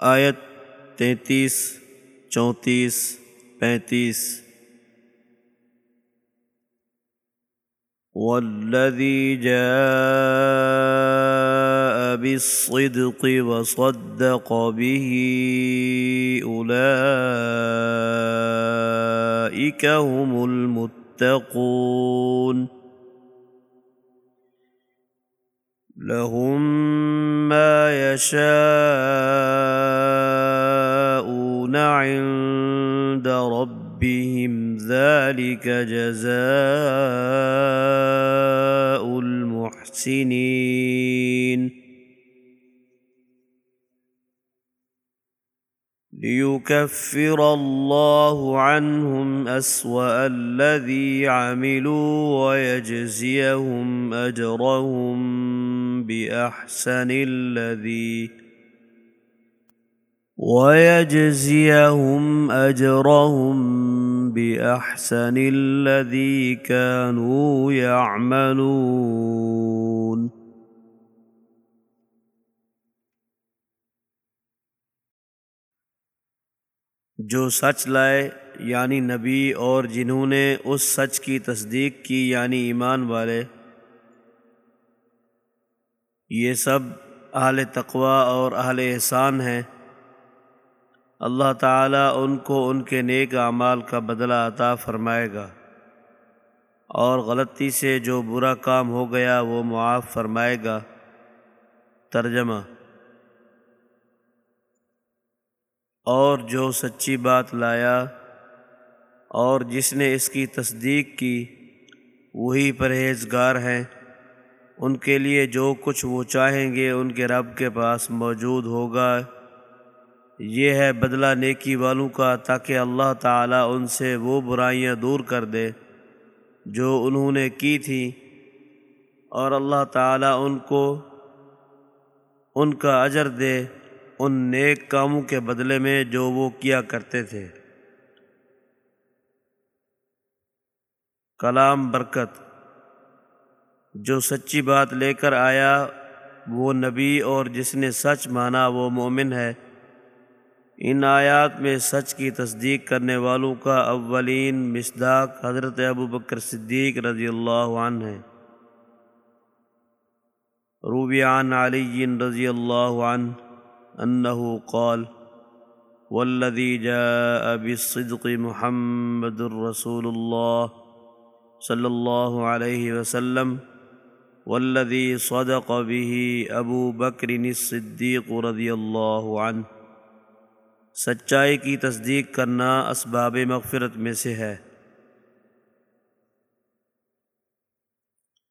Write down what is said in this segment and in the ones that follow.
آیت تینتیس، چونتیس، پینتیس۔ والذي جاء بالصدق وصدق به أولئك هم المتقون۔ لهم ما يشاءون ربهم ذلك جزاء المحسنين ليكفر الله عنهم أسوأ الذي عملوا ويجزيهم أجرهم بأحسن الذي ويجزيهم أجرهم بأحسن الذي كانوا يعملون جو سچ لائے یعنی نبی اور جنہوں نے اس سچ کی تصدیق کی یعنی ایمان والے، یہ سب اہل تقوا اور اہل احسان ہیں۔ اللہ تعالیٰ ان کو ان کے نیک اعمال کا بدلہ عطا فرمائے گا۔ اور غلطی سے جو برا کام ہو گیا وہ معاف فرمائے گا۔ ترجمہ۔ اور جو سچی بات لایا اور جس نے اس کی تصدیق کی، وہی پرہیزگار ہیں۔ ان کے لیے جو کچھ وہ چاہیں گے ان کے رب کے پاس موجود ہوگا۔ یہ ہے بدلہ نیکی والوں کا تاکہ اللہ تعالیٰ ان سے وہ برائیاں دور کر دے جو انہوں نے کی تھیں اور اللہ تعالیٰ ان کو ان کا اجر دے ان نیک کاموں کے بدلے میں جو وہ کیا کرتے تھے۔ کلام برکت۔ جو سچی بات لے کر آیا وہ نبی اور جس نے سچ مانا وہ مومن ہے۔ ان آیات میں سچ کی تصدیق کرنے والوں کا اولین مصداق حضرت ابو بکر صدیق رضی اللہ عنہ ہے۔ روبیان علی رضی اللہ عنہ انه قال والذي جاء بالصدق محمد الرسول الله صلى الله عليه وسلم والذي صدق به ابو بکر الصدیق رضی اللہ عنہ۔ سچائی کی تصدیق کرنا اسباب مغفرت میں سے ہے۔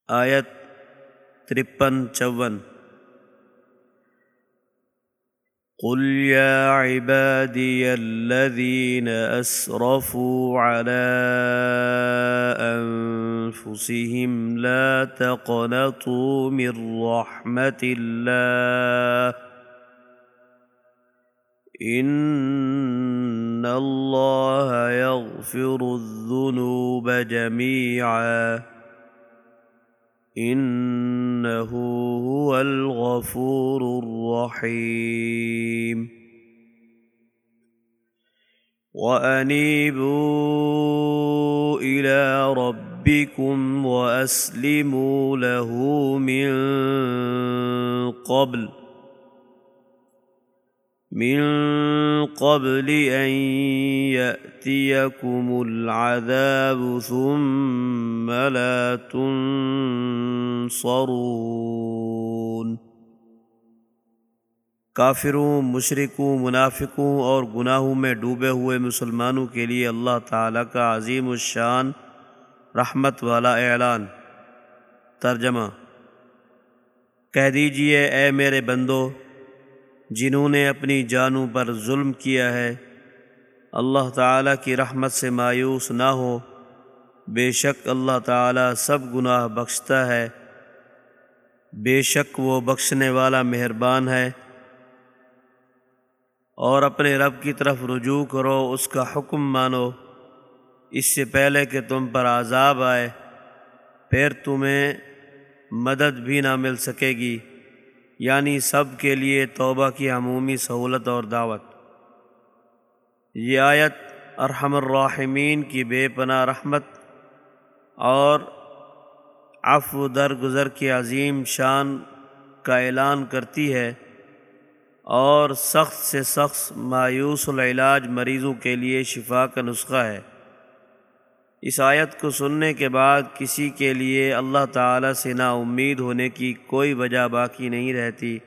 آیت ترپن چون۔ قل يا عبادي الذين أسرفوا على أنفسهم لا تقنطوا من رحمة الله إن الله يغفر الذنوب جميعاً انه هو الغفور الرحيم وانيبوا الى ربكم واسلموا له من قبل من قبل ان ياتيكم العذاب ثم لا تنصرون کافروں، مشرکوں، منافقوں اور گناہوں میں ڈوبے ہوئے مسلمانوں کے لیے اللہ تعالیٰ کا عظیم الشان رحمت والا اعلان۔ ترجمہ کہہ دیجیے، اے میرے بندو جنہوں نے اپنی جانوں پر ظلم کیا ہے۔ اللہ تعالیٰ کی رحمت سے مایوس نہ ہو۔ بے شک اللہ تعالیٰ سب گناہ بخشتا ہے۔ بے شک وہ بخشنے والا مہربان ہے۔ اور اپنے رب کی طرف رجوع کرو، اس کا حکم مانو۔ اس سے پہلے کہ تم پر عذاب آئے، پھر تمہیں مدد بھی نہ مل سکے گی۔ یعنی سب کے لیے توبہ کی عمومی سہولت اور دعوت۔ یہ آیت ارحم الراحمین کی بے پناہ رحمت اور عفو درگزر کی عظیم شان کا اعلان کرتی ہے اور سخت سے سخت مایوس العلاج مریضوں کے لیے شفا کا نسخہ ہے۔ اس آیت کو سننے کے بعد کسی کے لیے اللہ تعالیٰ سے نا امید ہونے کی کوئی وجہ باقی نہیں رہتی۔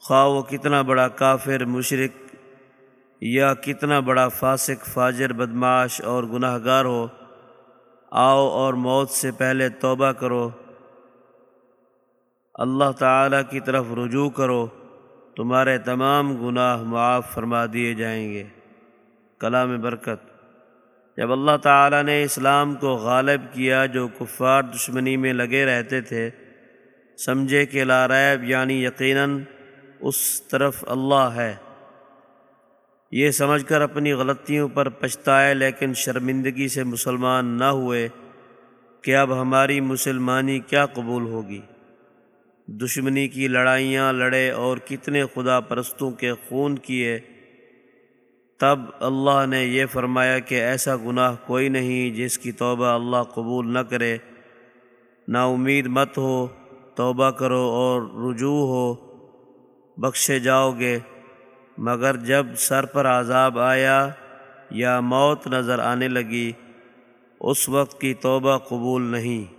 خواہ وہ کتنا بڑا کافر مشرق یا کتنا بڑا فاسق، فاجر بدماش اور گناہ گار ہو، آؤ اور موت سے پہلے توبہ کرو۔ اللہ تعالیٰ کی طرف رجوع کرو۔ تمہارے تمام گناہ معاف فرما دیے جائیں گے۔ کلام برکت۔ جب اللہ تعالیٰ نے اسلام کو غالب کیا جو کفار دشمنی میں لگے رہتے تھے، سمجھے کہ لاریب یعنی یقیناً اس طرف اللہ ہے۔ یہ سمجھ کر اپنی غلطیوں پر پچھتائے لیکن شرمندگی سے مسلمان نہ ہوئے کہ اب ہماری مسلمانی کیا قبول ہوگی۔ دشمنی کی لڑائیاں، لڑے اور کتنے خدا پرستوں کے خون کیے تب اللہ نے یہ فرمایا کہ ایسا گناہ کوئی نہیں جس کی توبہ اللہ قبول نہ کرے۔ نا امید مت ہو، توبہ کرو اور رجوع ہو، بخشے جاؤ گے۔ مگر جب سر پر عذاب آیا یا موت نظر آنے لگی، اس وقت کی توبہ قبول نہیں۔